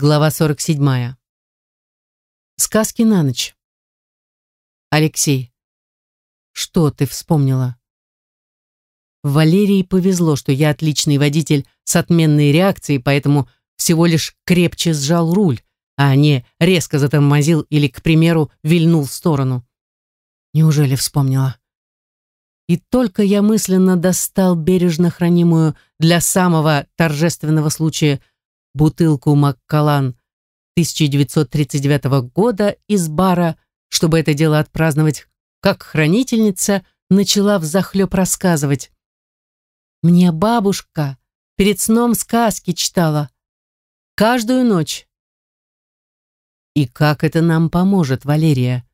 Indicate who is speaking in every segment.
Speaker 1: Глава 47. Сказки на ночь. Алексей. Что ты вспомнила? Валерии повезло, что я отличный водитель с отменной реакцией, поэтому всего лишь крепче сжал руль, а не резко затормозил или, к примеру, вильнул в сторону. Неужели вспомнила? И только я мысленно достал бережно хранимую для самого торжественного случая бутылку Маккалан 1939 года из бара, чтобы это дело отпраздновать, как хранительница начала взахлеб рассказывать. «Мне бабушка перед сном сказки читала. Каждую ночь». «И как это нам поможет, Валерия?»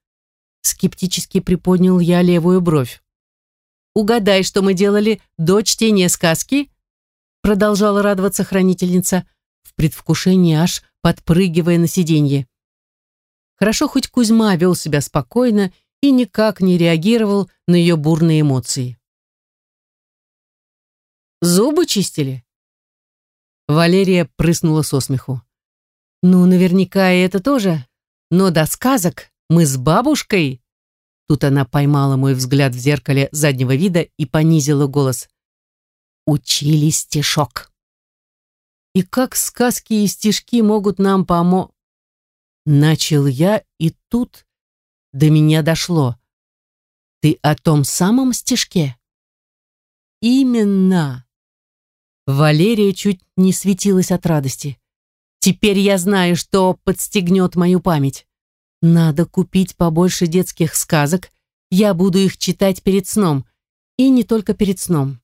Speaker 1: Скептически приподнял я левую бровь. «Угадай, что мы делали до чтения сказки?» Продолжала радоваться хранительница в предвкушении аж подпрыгивая на сиденье. Хорошо, хоть Кузьма вел себя спокойно и никак не реагировал на ее бурные эмоции. «Зубы чистили?» Валерия прыснула со смеху. «Ну, наверняка и это тоже. Но до сказок мы с бабушкой...» Тут она поймала мой взгляд в зеркале заднего вида и понизила голос. «Учили стишок» и как сказки и стишки могут нам помо... Начал я, и тут до меня дошло. Ты о том самом стишке? Именно. Валерия чуть не светилась от радости. Теперь я знаю, что подстегнет мою память. Надо купить побольше детских сказок, я буду их читать перед сном, и не только перед сном.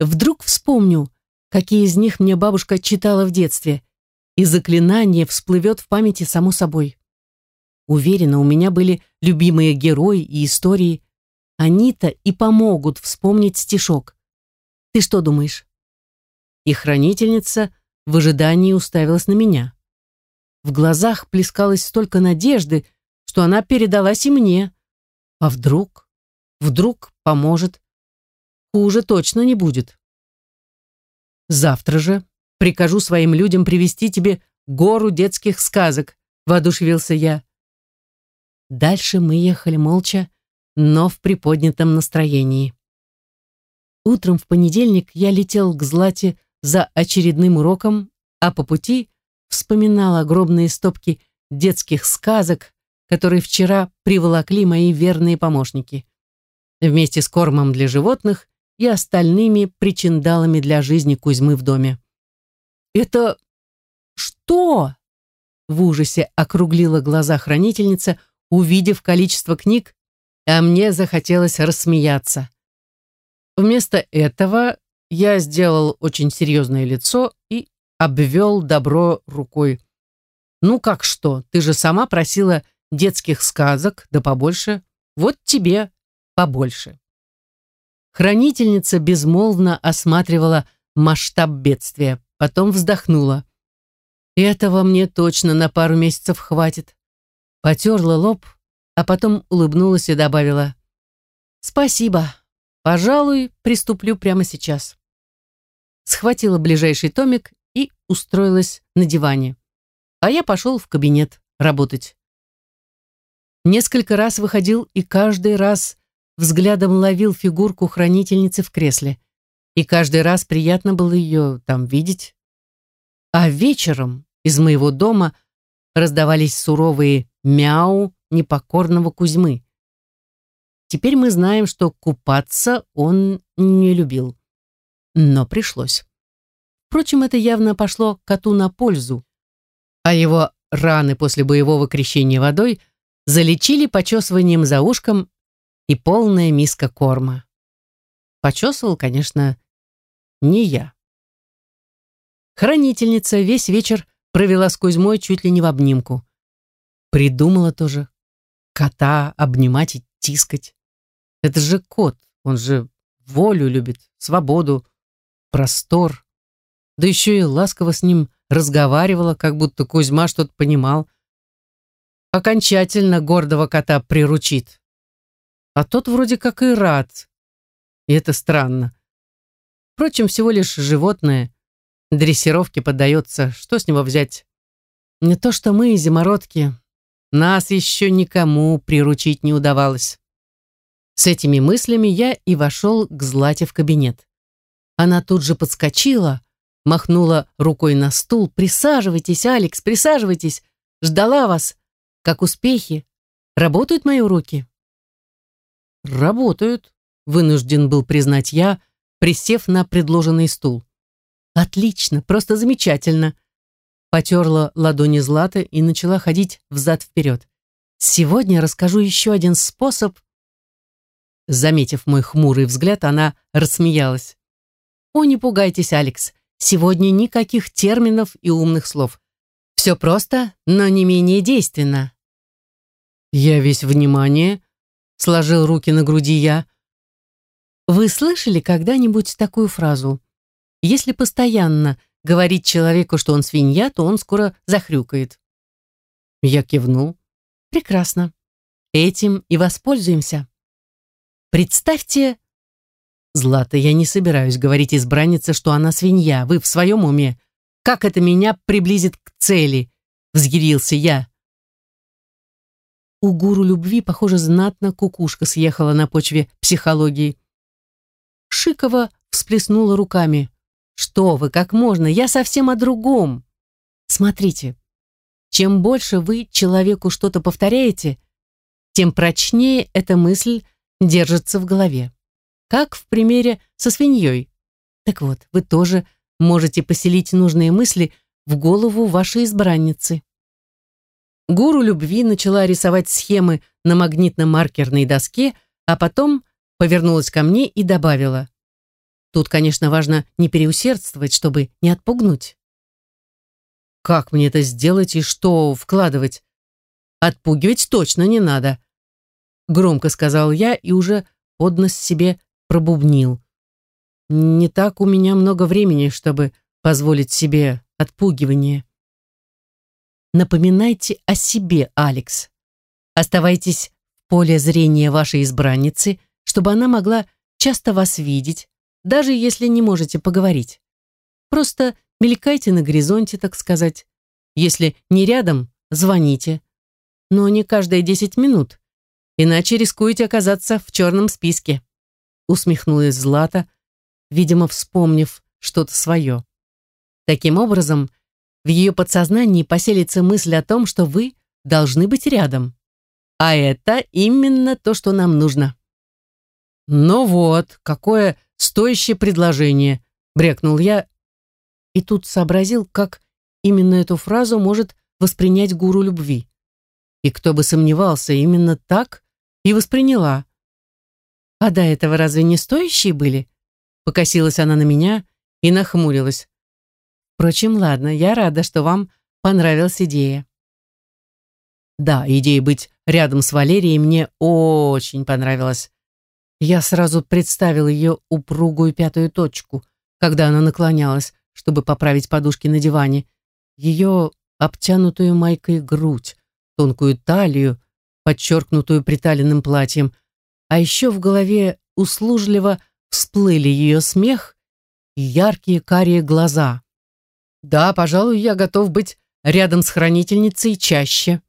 Speaker 1: Вдруг вспомню, какие из них мне бабушка читала в детстве, и заклинание всплывет в памяти само собой. Уверена, у меня были любимые герои и истории. Они-то и помогут вспомнить стишок. Ты что думаешь? И хранительница в ожидании уставилась на меня. В глазах плескалось столько надежды, что она передалась и мне. А вдруг? Вдруг поможет? Хуже точно не будет. Завтра же прикажу своим людям привезти тебе гору детских сказок, воодушевился я. Дальше мы ехали молча, но в приподнятом настроении. Утром в понедельник я летел к Злате за очередным уроком, а по пути вспоминал огромные стопки детских сказок, которые вчера приволокли мои верные помощники. Вместе с кормом для животных и остальными причиндалами для жизни Кузьмы в доме. «Это что?» В ужасе округлила глаза хранительница, увидев количество книг, а мне захотелось рассмеяться. Вместо этого я сделал очень серьезное лицо и обвел добро рукой. «Ну как что, ты же сама просила детских сказок, да побольше. Вот тебе побольше». Хранительница безмолвно осматривала масштаб бедствия, потом вздохнула. «Этого мне точно на пару месяцев хватит». Потерла лоб, а потом улыбнулась и добавила. «Спасибо. Пожалуй, приступлю прямо сейчас». Схватила ближайший томик и устроилась на диване. А я пошел в кабинет работать. Несколько раз выходил и каждый раз взглядом ловил фигурку хранительницы в кресле. И каждый раз приятно было ее там видеть. А вечером из моего дома раздавались суровые мяу непокорного Кузьмы. Теперь мы знаем, что купаться он не любил. Но пришлось. Впрочем, это явно пошло коту на пользу. А его раны после боевого крещения водой залечили почесыванием за ушком и полная миска корма. Почесывал, конечно, не я. Хранительница весь вечер провела с Кузьмой чуть ли не в обнимку. Придумала тоже кота обнимать и тискать. Это же кот, он же волю любит, свободу, простор. Да еще и ласково с ним разговаривала, как будто Кузьма что-то понимал. Окончательно гордого кота приручит. А тот вроде как и рад. И это странно. Впрочем, всего лишь животное. дрессировке поддается, что с него взять? Не то что мы, зимородки, нас еще никому приручить не удавалось. С этими мыслями я и вошел к Злате в кабинет. Она тут же подскочила, махнула рукой на стул. «Присаживайтесь, Алекс, присаживайтесь! Ждала вас! Как успехи? Работают мои уроки?» «Работают», — вынужден был признать я, присев на предложенный стул. «Отлично, просто замечательно!» Потерла ладони Златы и начала ходить взад-вперед. «Сегодня расскажу еще один способ...» Заметив мой хмурый взгляд, она рассмеялась. «О, не пугайтесь, Алекс, сегодня никаких терминов и умных слов. Все просто, но не менее действенно». «Я весь внимание», — сложил руки на груди я. «Вы слышали когда-нибудь такую фразу? Если постоянно говорить человеку, что он свинья, то он скоро захрюкает». Я кивнул. «Прекрасно. Этим и воспользуемся». Представьте... Злата, я не собираюсь говорить избраннице, что она свинья. Вы в своем уме? Как это меня приблизит к цели? Взъярился я. У гуру любви, похоже, знатно кукушка съехала на почве психологии. Шикова всплеснула руками. «Что вы, как можно? Я совсем о другом. Смотрите, чем больше вы человеку что-то повторяете, тем прочнее эта мысль держится в голове. Как в примере со свиньей. Так вот, вы тоже можете поселить нужные мысли в голову вашей избранницы. Гуру любви начала рисовать схемы на магнитно-маркерной доске, а потом повернулась ко мне и добавила. Тут, конечно, важно не переусердствовать, чтобы не отпугнуть. Как мне это сделать и что вкладывать? Отпугивать точно не надо. Громко сказал я и уже под нос себе пробубнил. Не так у меня много времени, чтобы позволить себе отпугивание. Напоминайте о себе, Алекс. Оставайтесь в поле зрения вашей избранницы, чтобы она могла часто вас видеть, даже если не можете поговорить. Просто мелькайте на горизонте, так сказать. Если не рядом, звоните. Но не каждые десять минут иначе рискуете оказаться в черном списке», усмехнулась Злата, видимо, вспомнив что-то свое. Таким образом, в ее подсознании поселится мысль о том, что вы должны быть рядом. А это именно то, что нам нужно. «Ну вот, какое стоящее предложение!» — брекнул я, и тут сообразил, как именно эту фразу может воспринять гуру любви. И кто бы сомневался, именно так и восприняла. «А до этого разве не стоящие были?» Покосилась она на меня и нахмурилась. «Впрочем, ладно, я рада, что вам понравилась идея». Да, идея быть рядом с Валерией мне очень понравилась. Я сразу представил ее упругую пятую точку, когда она наклонялась, чтобы поправить подушки на диване, ее обтянутую майкой грудь, тонкую талию, подчеркнутую приталенным платьем, а еще в голове услужливо всплыли ее смех и яркие карие глаза. Да, пожалуй, я готов быть рядом с хранительницей чаще.